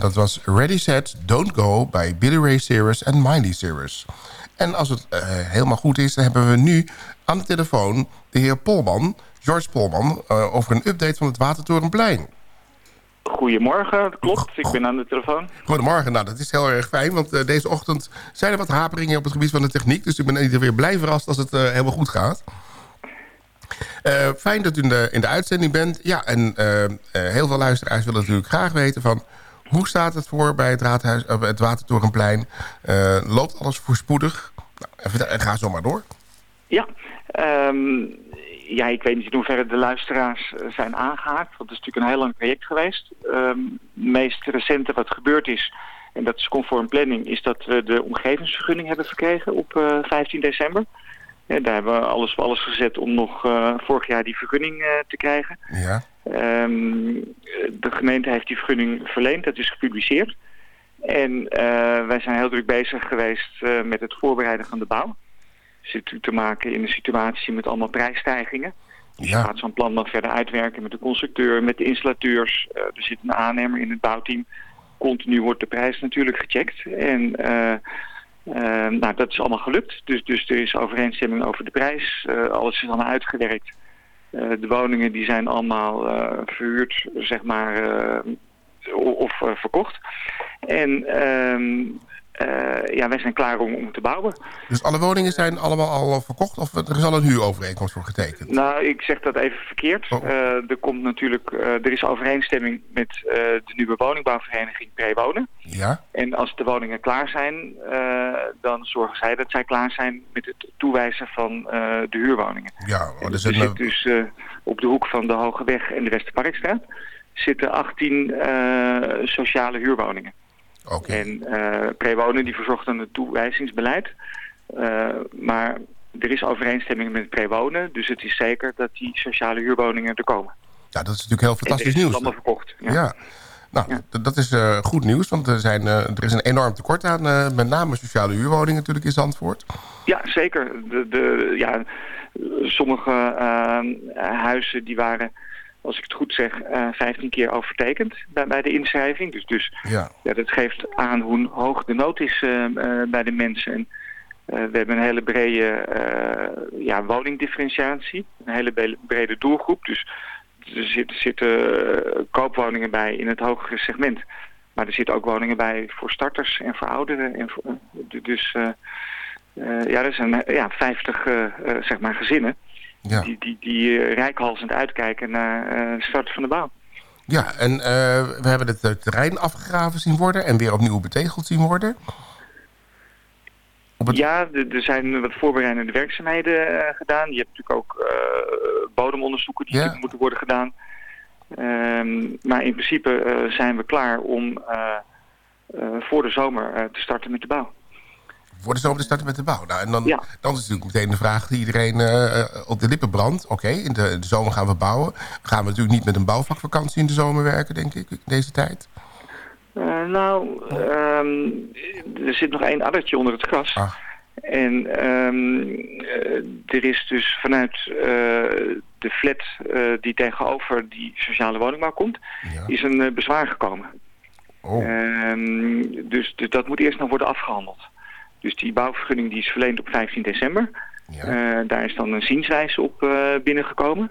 Dat was Ready Set, Don't Go bij Billy Ray Cyrus en Miley Cyrus. En als het eh, helemaal goed is, dan hebben we nu aan de telefoon de heer Polman, George Polman, eh, over een update van het Watertorenplein. Goedemorgen, klopt. Ik ben aan de telefoon. Goedemorgen, nou dat is heel erg fijn, want eh, deze ochtend zijn er wat haperingen op het gebied van de techniek. Dus ik ben ieder weer blij verrast als het helemaal goed gaat. Fijn dat u in de, in de uitzending bent. Ja, en heel veel luisteraars willen natuurlijk graag weten van... hoe staat het voor bij het, raadhuis, uh, het Watertorenplein? Eh, loopt alles voorspoedig? Nou, even, ga zo maar door. Ja, ehm, ja, ik weet niet in hoeverre de luisteraars eh, zijn aangehaakt. Want het is natuurlijk een heel lang project geweest. Ehm, het meest recente wat gebeurd is, en dat is conform planning... is dat we de omgevingsvergunning hebben verkregen op eh, 15 december. Ja, daar hebben we alles voor alles gezet om nog eh, vorig jaar die vergunning eh, te krijgen. Ja. Ehm, de gemeente heeft die vergunning verleend, dat is gepubliceerd. En eh, wij zijn heel druk bezig geweest met het voorbereiden van de bouw. Zit natuurlijk te maken in een situatie met allemaal prijsstijgingen. Dus je gaat zo'n plan dan verder uitwerken met de constructeur, met de installateurs. Er zit een aannemer in het bouwteam. Continu wordt de prijs natuurlijk gecheckt. En eh, eh, nou, dat is allemaal gelukt. Dus, dus er is overeenstemming over de prijs. Eh, alles is allemaal uitgewerkt. Eh, de woningen die zijn allemaal eh, verhuurd, zeg maar, of verkocht. En ehm, eh, ja, wij zijn klaar om, om te bouwen. Dus alle woningen zijn allemaal al verkocht of er is al een huurovereenkomst voor getekend? Nou, ik zeg dat even verkeerd. Eh, er komt natuurlijk, eh, er is overeenstemming met eh, de nieuwe woningbouwvereniging Prewonen. Ja? En als de woningen klaar zijn, eh, dan zorgen zij dat zij klaar zijn met het toewijzen van eh, de huurwoningen. Ja, maar er Er zit zit een... dus eh, op de hoek van de Hoge Weg en de Westerparkstraat zitten 18 eh, sociale huurwoningen. En eh Prewonen die verzorgt dan het toewijzingsbeleid. Eh, maar er is overeenstemming met Prewonen, dus het is zeker dat die sociale huurwoningen er komen. Ja, dat is natuurlijk heel fantastisch is nieuws. allemaal verkocht. Ja. Ja. Nou, dat is eh, goed nieuws, want er, zijn, er is een enorm tekort aan, met name sociale huurwoningen natuurlijk in Zandvoort. Ja, zeker. De, de, ja, sommige huizen die waren, als ik het goed zeg, eh 15 keer overtekend bij, bij de inschrijving. Dus, dus Ja. ja, dat geeft aan hoe hoog de nood is eh, eh, bij de mensen. En, we hebben een hele brede ja, woningdifferentiatie, een hele brede doelgroep. Dus er zitten, zitten koopwoningen bij in het hogere segment. Maar er zitten ook woningen bij voor starters en voor ouderen. En voor, dus ja, er zijn ja, 50 eh, eh, zeg maar gezinnen Ja. die, die, die eh, rijkhalsend uitkijken naar eh start van de bouw. Ja, en eh, we hebben het terrein afgegraven zien worden en weer opnieuw betegeld zien worden. Ja, er zijn wat voorbereidende werkzaamheden gedaan. Je hebt natuurlijk ook bodemonderzoeken die Ja. moeten worden gedaan. Ehm, maar in principe zijn we klaar om voor de zomer te starten met de bouw. Voor de zomer te starten met de bouw. Nou, en dan, Ja. dan is natuurlijk meteen de vraag die iedereen eh, op de lippen brandt. Oké, in, de, in de zomer gaan we bouwen. Gaan we natuurlijk niet met een bouwvakvakantie in de zomer werken, denk ik, in deze tijd. Eh, nou, ehm, er zit nog één addertje onder het gras. En ehm, eh, er is dus vanuit de flat die tegenover die sociale woningbouw komt, is een bezwaar gekomen. Ehm, dus, dus dat moet eerst nog worden afgehandeld. Dus die bouwvergunning die is verleend op 15 december. Eh, daar is dan een zienswijze op eh, binnengekomen.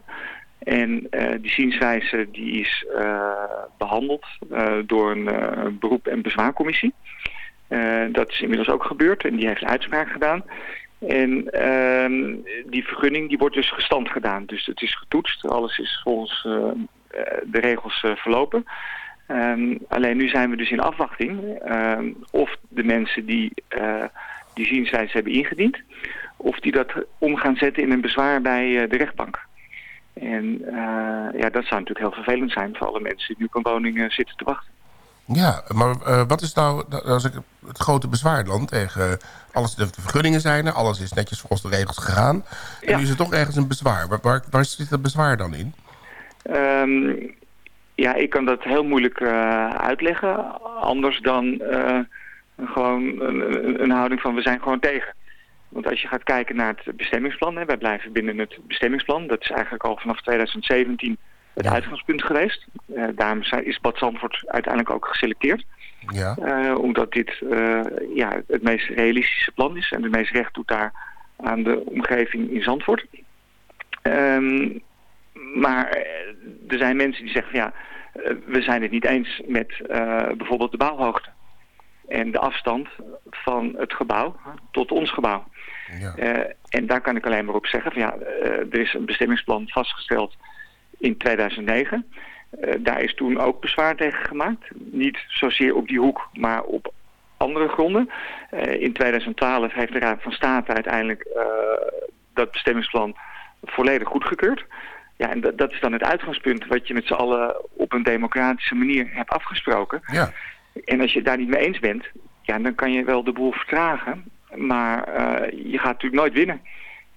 En eh, die zienswijze die is eh, behandeld eh, door een beroep- en bezwaarcommissie. Dat is inmiddels ook gebeurd en die heeft uitspraak gedaan. En ehm, die vergunning die wordt dus gestand gedaan. Dus het is getoetst, alles is volgens de regels verlopen. Ehm, alleen nu zijn we dus in afwachting ehm, of de mensen die eh, die zienswijze hebben ingediend... of die dat om gaan zetten in een bezwaar bij eh, de rechtbank. En eh, ja, dat zou natuurlijk heel vervelend zijn voor alle mensen die nu op een woning zitten te wachten. Ja, maar wat is nou als ik het grote bezwaar dan tegen alles, de vergunningen zijn er, alles is netjes volgens de regels gegaan. En nu is er toch ergens een bezwaar. Waar, waar, waar zit dat bezwaar dan in? Ehm, ja, ik kan dat heel moeilijk uitleggen. Anders dan gewoon een, een- een houding van we zijn gewoon tegen. Want als je gaat kijken naar het bestemmingsplan, hè, wij blijven binnen het bestemmingsplan. Dat is eigenlijk al vanaf 2017 het uitgangspunt geweest. Eh, daarom is Bad Zandvoort uiteindelijk ook geselecteerd. Ja. Eh, omdat dit eh, ja, het meest realistische plan is en het meest recht doet daar aan de omgeving in Zandvoort. Ehm, maar er zijn mensen die zeggen ja, we zijn het niet eens met bijvoorbeeld de bouwhoogte. En de afstand van het gebouw tot ons gebouw. Eh, en daar kan ik alleen maar op zeggen van ja, eh, er is een bestemmingsplan vastgesteld in 2009. Eh, daar is toen ook bezwaar tegen gemaakt. Niet zozeer op die hoek, maar op andere gronden. In 2012 heeft de Raad van State uiteindelijk dat bestemmingsplan volledig goedgekeurd. Ja, en dat, dat is dan het uitgangspunt wat je met z'n allen op een democratische manier hebt afgesproken. Ja. En als je het daar niet mee eens bent, ja, dan kan je wel de boel vertragen. Maar eh, je gaat natuurlijk nooit winnen.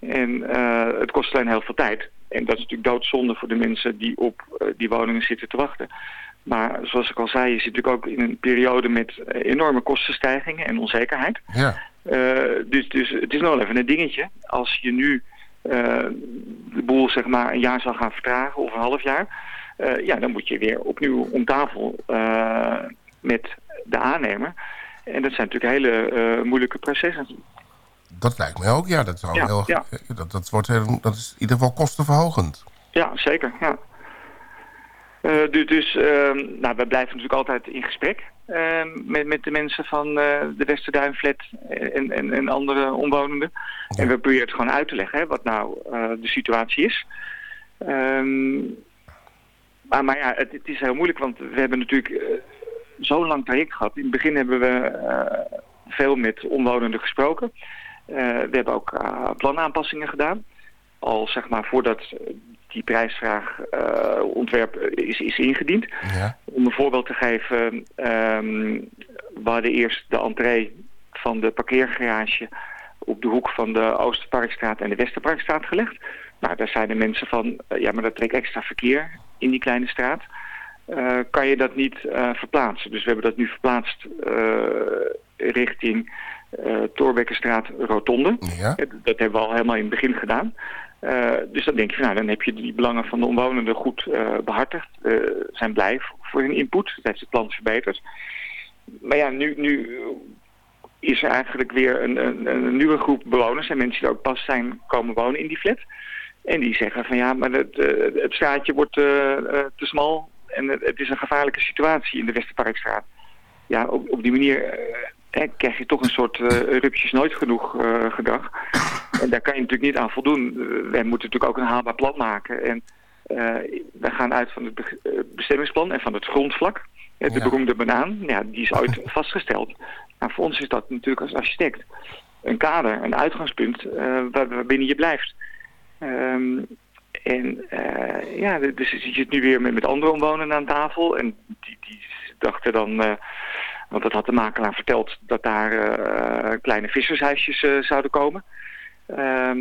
En eh, het kost alleen heel veel tijd. En dat is natuurlijk doodzonde voor de mensen die op eh, die woningen zitten te wachten. Maar zoals ik al zei, je zit natuurlijk ook in een periode met enorme kostenstijgingen en onzekerheid. Ja. Dus, dus het is nog wel even een dingetje. Als je nu de boel zeg maar een jaar zal gaan vertragen of een half jaar... ja, dan moet je weer opnieuw om tafel met de aannemer. En dat zijn natuurlijk hele eh, moeilijke processen. Dat lijkt mij ook, ja. Dat, zou Ja, heel, ja. dat, dat, wordt heel, dat is in ieder geval kostenverhogend. Ja, zeker. Ja. Eh, dus ehm, nou, we blijven natuurlijk altijd in gesprek ehm, met, met de mensen van eh, de Westerduinflat en, en, en andere omwonenden. En we proberen het gewoon uit te leggen hè, wat nou de situatie is. Ehm, maar, maar ja, het, het is heel moeilijk, want we hebben natuurlijk zo'n lang traject gehad. In het begin hebben we eh, veel met omwonenden gesproken. Eh, we hebben ook eh, planaanpassingen gedaan. Al zeg maar voordat die prijsvraag ontwerp is, is ingediend. Ja. Om een voorbeeld te geven, ehm, we hadden eerst de entree van de parkeergarage op de hoek van de Oosterparkstraat en de Westerparkstraat gelegd. Nou, daar zeiden mensen van, ja, maar dat trekt extra verkeer in die kleine straat. Eh, kan je dat niet eh, verplaatsen? Dus we hebben dat nu verplaatst eh, richting Torbekkenstraat Rotonde. Ja. Dat hebben we al helemaal in het begin gedaan. Dus dan denk je van, nou, dan heb je die belangen van de omwonenden goed eh, behartigd. Eh, zijn blij voor hun input. Dat heeft het plan verbeterd. Maar ja, nu, nu is er eigenlijk weer een, een, een nieuwe groep bewoners. En mensen die ook pas zijn komen wonen in die flat. En die zeggen van ja, maar het, het straatje wordt te smal. En het, het is een gevaarlijke situatie in de Westerparkstraat. Ja, op, op die manier eh, krijg je toch een soort rupsjes nooit genoeg eh, gedrag. En daar kan je natuurlijk niet aan voldoen. Eh, wij moeten natuurlijk ook een haalbaar plan maken. En we gaan uit van het be- bestemmingsplan en van het grondvlak. De Ja. beroemde banaan, ja, die is ooit vastgesteld. Nou, voor ons is dat natuurlijk als architect een kader, een uitgangspunt waar, waarbinnen je blijft. Ehm, en eh, ja, dus je zit nu weer met, met andere omwonenden aan tafel. En die, die dachten dan, eh, want dat had de makelaar verteld, dat daar eh, kleine vissershuisjes zouden komen. Ehm,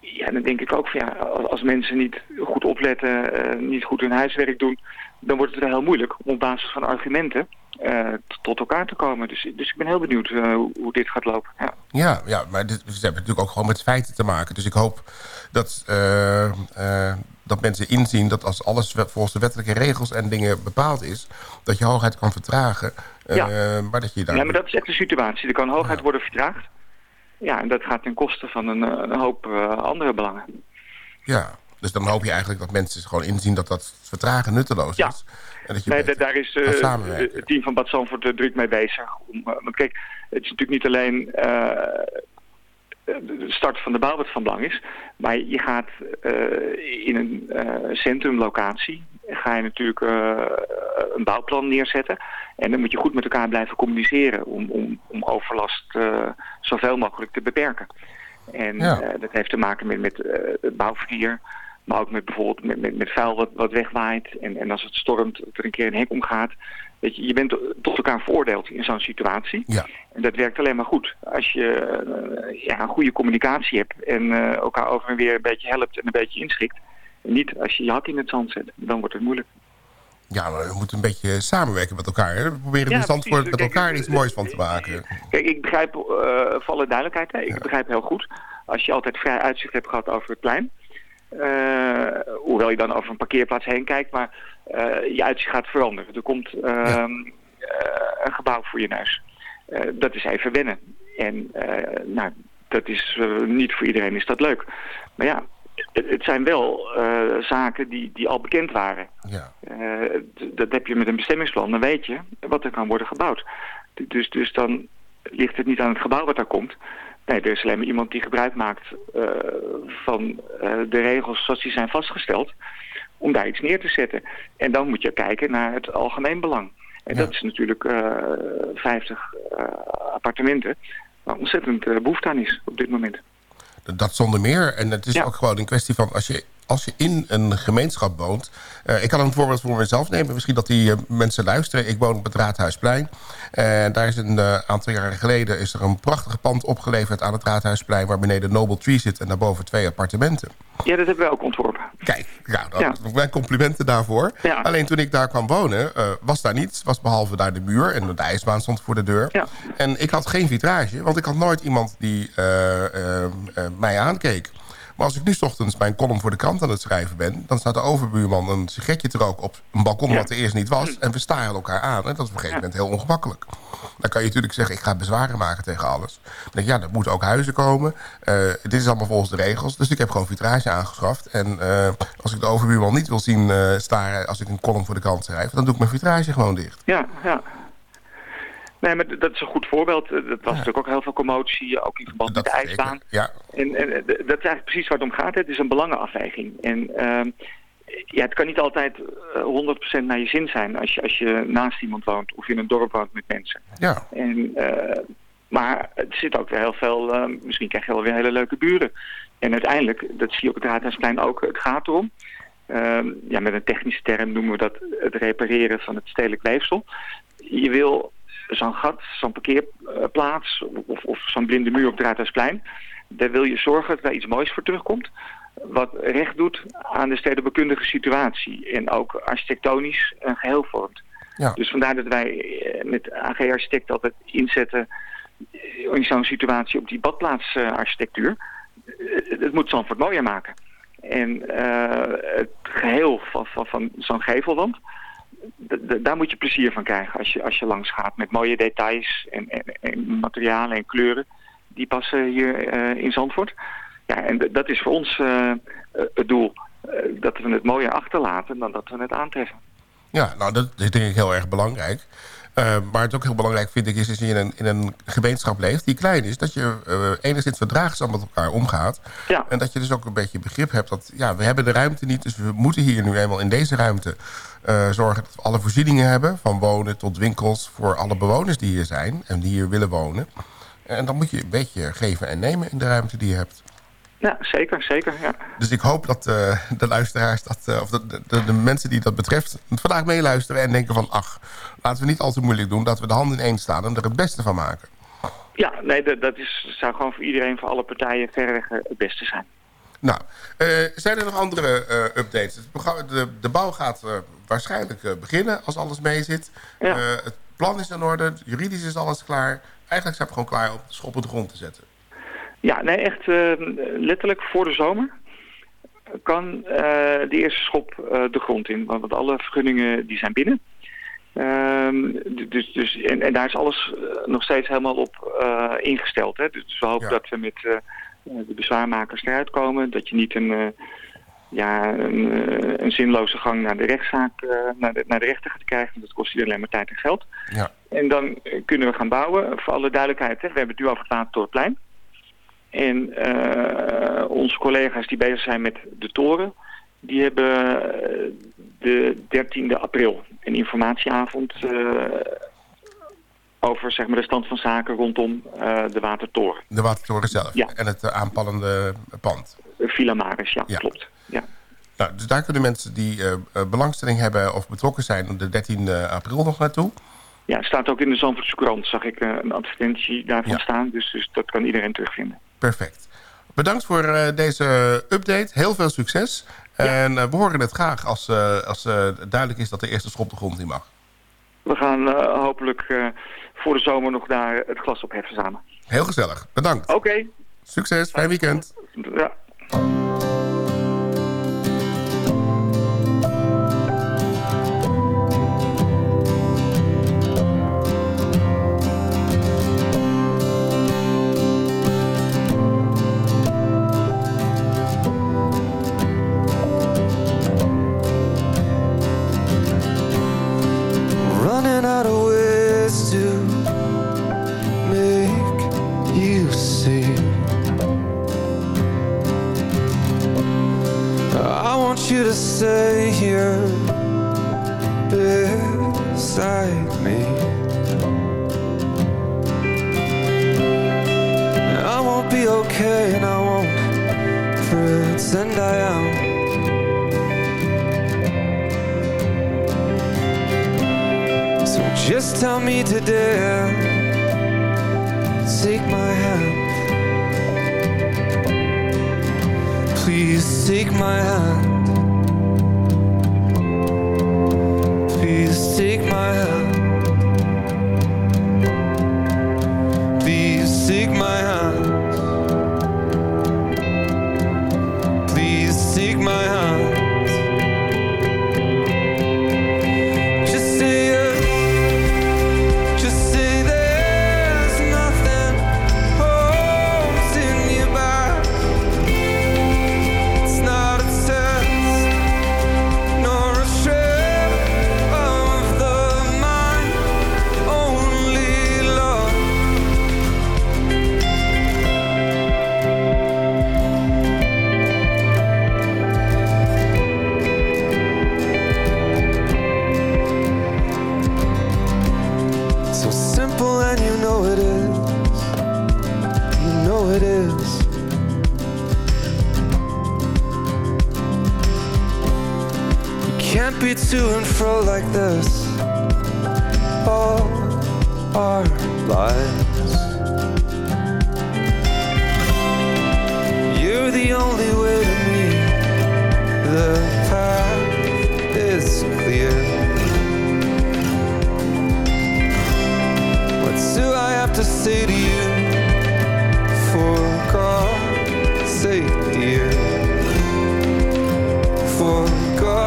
ja, dan denk ik ook van ja, als, mensen niet goed opletten, niet goed hun huiswerk doen, dan wordt het wel heel moeilijk om op basis van argumenten eh, tot elkaar te komen. Dus, dus ik ben heel benieuwd eh, hoe, dit gaat lopen. Ja. Ja, ja maar dit, we hebben natuurlijk ook gewoon met feiten te maken. Dus ik hoop dat, eh, dat mensen inzien dat als alles volgens de wettelijke regels en dingen bepaald is... dat je hoogheid kan vertragen. Ja. maar dat je daar... Ja, maar dat is echt de situatie. Er kan hoogheid worden vertraagd. Ja, en dat gaat ten koste van een, een hoop andere belangen. Ja, dus dan hoop je eigenlijk dat mensen gewoon inzien dat dat vertragen nutteloos Ja. is. En dat je Nee, beter daar is eh, het team van Bad Zandvoort er druk mee bezig. Om, eh, want kijk, het is natuurlijk niet alleen eh, de start van de bouw wat van belang is. Maar je gaat eh, in een eh, centrumlocatie ga je natuurlijk eh, een bouwplan neerzetten. En dan moet je goed met elkaar blijven communiceren om, om, om overlast eh, zoveel mogelijk te beperken. En Ja. eh, dat heeft te maken met, met eh, het bouwverkeer, maar ook met bijvoorbeeld met, met, met vuil wat, wat wegwaait. En, en als het stormt, dat er een keer een hek omgaat. Weet je, je bent tot elkaar veroordeeld in zo'n situatie. Ja. En dat werkt alleen maar goed. Als je eh, ja, een goede communicatie hebt en eh, elkaar over en weer een beetje helpt en een beetje inschikt. En niet als je je hak in het zand zet, dan wordt het moeilijk. Ja, maar we moeten een beetje samenwerken met elkaar. Hè? We proberen Ja, Zandvoort precies. met elkaar iets moois van te maken. Kijk, ik begrijp, eh voor alle duidelijkheid, hè, ik begrijp heel goed. Als je altijd vrij uitzicht hebt gehad over het plein. Eh, hoewel je dan over een parkeerplaats heen kijkt, maar eh, je uitzicht gaat veranderen. Er komt ehm, eh, een gebouw voor je neus. Eh, dat is even wennen. En eh, nou, dat is eh, niet voor iedereen is dat leuk. Maar ja, het, zijn wel eh, zaken die, die al bekend waren. Ja. Eh, dat heb je met een bestemmingsplan, dan weet je wat er kan worden gebouwd. Dus, dus dan ligt het niet aan het gebouw wat daar komt. Nee, er is alleen maar iemand die gebruik maakt eh, van eh, de regels zoals die zijn vastgesteld om daar iets neer te zetten. En dan moet je kijken naar het algemeen belang. En dat is natuurlijk eh 50 eh, appartementen waar ontzettend eh, behoefte aan is op dit moment. Dat zonder meer. En het is Ja. ook gewoon een kwestie van... als je, als je in een gemeenschap woont... eh, ik kan een voorbeeld voor mezelf nemen. Misschien dat die eh, mensen luisteren. Ik woon op het Raadhuisplein. En daar is een eh, aantal jaren geleden... is er een prachtig pand opgeleverd aan het Raadhuisplein... waar beneden Noble Tree zit en daarboven twee appartementen. Ja, dat hebben wij ook ontworpen. Kijk, ja, dat, Ja. mijn complimenten daarvoor. Ja. Alleen toen ik daar kwam wonen, eh, was daar niets. Was behalve daar de muur en de ijsbaan stond voor de deur. Ja. En ik had geen vitrage, want ik had nooit iemand die eh, eh, eh, mij aankeek. Maar als ik nu 's ochtends mijn column voor de krant aan het schrijven ben... dan staat de overbuurman een sigaretje te roken op een balkon... Wat er eerst niet was. En we staren elkaar aan. En dat is op een gegeven moment heel ongemakkelijk. Dan kan je natuurlijk zeggen, ik ga bezwaren maken tegen alles. Dan denk ik, ja, er moeten ook huizen komen. Eh, dit is allemaal volgens de regels. Dus ik heb gewoon vitrage aangeschaft. En eh, als ik de overbuurman niet wil zien eh, staren... als ik een column voor de krant schrijf... dan doe ik mijn vitrage gewoon dicht. Ja, ja. Nee, maar dat is een goed voorbeeld. Eh, Dat was natuurlijk ook heel veel commotie, ook in verband met de ijsbaan. Ja, En, en eh, dat is eigenlijk precies waar het om gaat. Het is een belangenafweging. En ehm, ja, het kan niet altijd eh, 100% naar je zin zijn als je, als je naast iemand woont of in een dorp woont met mensen. ja. En, eh, maar er zit ook weer heel veel, eh, misschien krijg je wel weer hele leuke buren. En uiteindelijk, dat zie je op het Raadhuisplein ook, het gaat erom. ehm, ja, met een technische term noemen we dat het repareren van het stedelijk weefsel. Je wil zo'n gat, zo'n parkeerplaats of, of zo'n blinde muur op het Raadhuisplein. Daar wil je zorgen dat daar iets moois voor terugkomt. Wat recht doet aan de stedenbekundige situatie. En ook architectonisch een geheel vormt. Ja. Dus vandaar dat wij eh, met AG Architect altijd inzetten eh, in zo'n situatie op die badplaatsarchitectuur. Eh, het moet Zandvoort mooier maken. En het geheel van, van, van zo'n gevelwand, daar moet je plezier van krijgen als je, als je langs gaat. Met mooie details en, en, en materialen en kleuren die passen hier eh, in Zandvoort. Ja, en dat is voor ons eh, het doel. eh, dat we het mooier achterlaten dan dat we het aantreffen. Ja, nou, dat is denk ik heel erg belangrijk. Uh, maar het ook heel belangrijk vind ik is, is je in een, in een gemeenschap leeft die klein is. Dat je uh, enigszins verdraagzaam met elkaar omgaat. Ja. En dat je dus ook een beetje begrip hebt dat ja, we hebben de ruimte niet. Dus we moeten hier nu eenmaal in deze ruimte uh, zorgen dat we alle voorzieningen hebben. Van wonen tot winkels voor alle bewoners die hier zijn en die hier willen wonen. En dan moet je een beetje geven en nemen in de ruimte die je hebt. Ja, zeker, zeker. Ja. Dus ik hoop dat uh, de luisteraars, dat, uh, of de, de, de, mensen die dat betreft... vandaag meeluisteren en denken van... ach, laten we niet al te moeilijk doen... dat we de handen ineen staan en er het beste van maken. Ja, nee, dat, dat is, zou gewoon voor iedereen, voor alle partijen... verreweg het beste zijn. Nou, uh, zijn er nog andere uh, updates? De, de, bouw gaat uh, waarschijnlijk beginnen als alles mee zit. Ja. het plan is in orde, juridisch is alles klaar. Eigenlijk zijn we gewoon klaar om de schop op de grond te zetten. Ja, nee, echt uh, letterlijk voor de zomer kan uh, de eerste schop uh, de grond in. Want alle vergunningen die zijn binnen. Ehm, dus, dus, en, en, daar is alles nog steeds helemaal op ingesteld. Hè? Dus we hopen ja. dat we met de bezwaarmakers eruit komen. Dat je niet een, ja, een, een, zinloze gang naar de rechtszaak, naar de, naar de rechter gaat krijgen. Dat kost je alleen maar tijd en geld. Ja. En dan kunnen we gaan bouwen. Voor alle duidelijkheid, hè? we hebben het nu over het Watertorenplein. En uh, onze collega's die bezig zijn met de toren, die hebben de 13e april een informatieavond uh, over zeg maar, de stand van zaken rondom uh, de Watertoren. De Watertoren zelf ja. en het aanpallende pand. Villa Maris, ja, ja. klopt. Ja. Nou, dus daar kunnen mensen die belangstelling hebben of betrokken zijn op de 13 april nog naartoe. Ja, het staat ook in de Zandvoortse krant, zag ik een advertentie daarvan ja. staan. Dus, dus dat kan iedereen terugvinden. Perfect. Bedankt voor uh, deze update. Heel veel succes. Ja. En uh, we horen het graag als, uh, als duidelijk is dat de eerste schop de grond in mag. We gaan hopelijk voor de zomer nog daar het glas op heffen samen. Heel gezellig. Bedankt. Oké. Okay. Succes. Fijn weekend. Ja. okay and I won't pretend I am. So just tell me to Take my hand. Please take my hand. Please take my hand.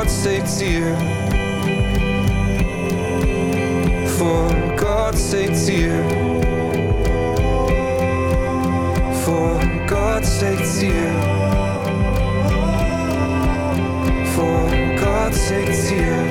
God zegt hier. Voor God zegt hier. Voor God zegt hier. Voor God zegt hier.